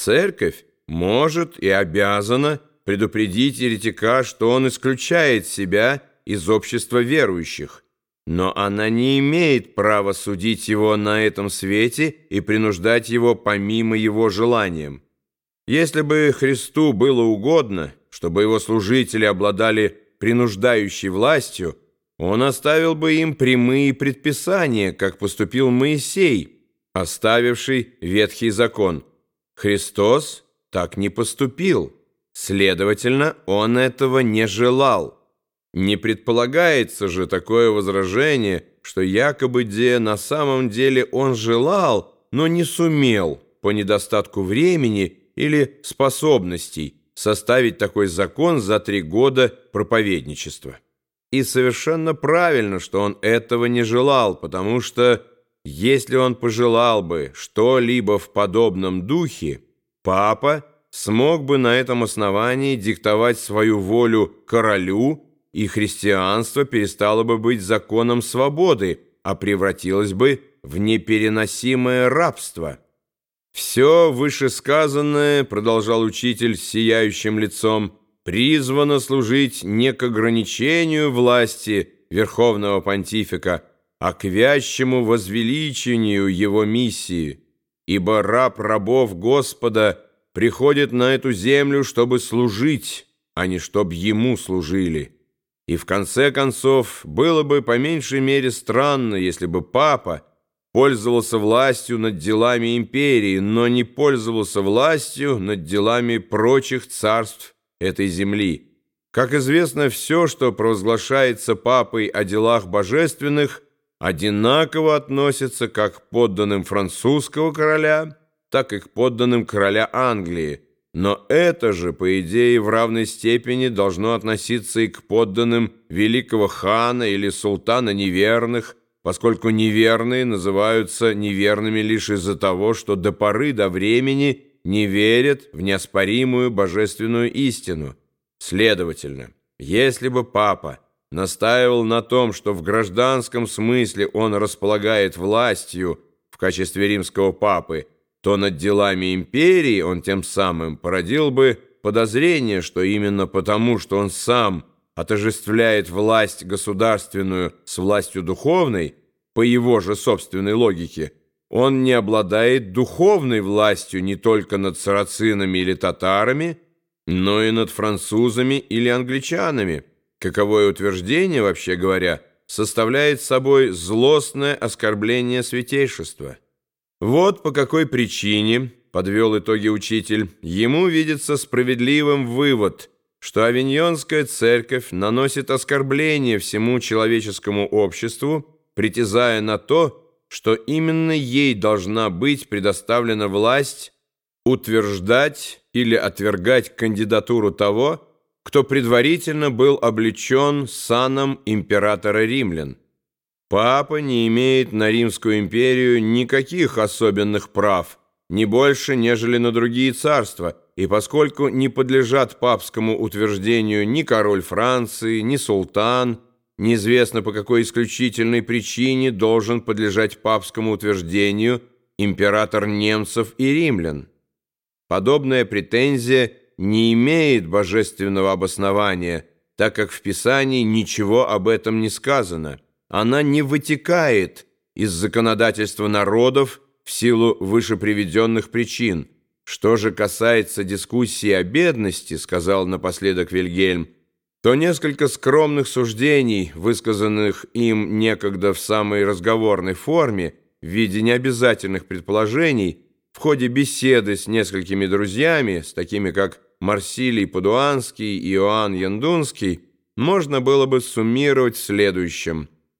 Церковь может и обязана предупредить еретика, что он исключает себя из общества верующих, но она не имеет права судить его на этом свете и принуждать его помимо его желаниям. Если бы Христу было угодно, чтобы его служители обладали принуждающей властью, он оставил бы им прямые предписания, как поступил Моисей, оставивший Ветхий закон. Христос так не поступил. Следовательно, он этого не желал. Не предполагается же такое возражение, что якобы где на самом деле он желал, но не сумел по недостатку времени или способностей составить такой закон за три года проповедничества. И совершенно правильно, что он этого не желал, потому что если он пожелал бы что-либо в подобном духе, папа смог бы на этом основании диктовать свою волю королю, и христианство перестало бы быть законом свободы, а превратилось бы в непереносимое рабство. «Все вышесказанное, — продолжал учитель с сияющим лицом, — призвано служить не к ограничению власти верховного понтифика, а к вящему возвеличению его миссии, ибо раб рабов Господа приходит на эту землю, чтобы служить, а не чтобы ему служили». И в конце концов, было бы по меньшей мере странно, если бы папа пользовался властью над делами империи, но не пользовался властью над делами прочих царств этой земли. Как известно, все, что провозглашается папой о делах божественных, одинаково относится как к подданным французского короля, так и к подданным короля Англии, но это же, по идее, в равной степени должно относиться и к подданным великого хана или султана неверных, поскольку неверные называются неверными лишь из-за того, что до поры до времени не верят в неоспоримую божественную истину. Следовательно, если бы папа настаивал на том, что в гражданском смысле он располагает властью в качестве римского папы, то над делами империи он тем самым породил бы подозрение, что именно потому, что он сам отождествляет власть государственную с властью духовной, по его же собственной логике, он не обладает духовной властью не только над сарацинами или татарами, но и над французами или англичанами. Каковое утверждение, вообще говоря, составляет собой злостное оскорбление святейшества. Вот по какой причине, подвел итоги учитель, ему видится справедливым вывод, что Авиньонская церковь наносит оскорбление всему человеческому обществу, притязая на то, что именно ей должна быть предоставлена власть утверждать или отвергать кандидатуру того, кто предварительно был облечен саном императора римлян. Папа не имеет на Римскую империю никаких особенных прав, не больше, нежели на другие царства, и поскольку не подлежат папскому утверждению ни король Франции, ни султан, неизвестно по какой исключительной причине должен подлежать папскому утверждению император немцев и римлян. Подобная претензия не имеет божественного обоснования, так как в Писании ничего об этом не сказано она не вытекает из законодательства народов в силу вышеприведенных причин. Что же касается дискуссии о бедности, сказал напоследок Вильгельм, то несколько скромных суждений, высказанных им некогда в самой разговорной форме, в виде необязательных предположений, в ходе беседы с несколькими друзьями, с такими как Марсилий Падуанский и Иоанн Яндунский, можно было бы суммировать в следующем –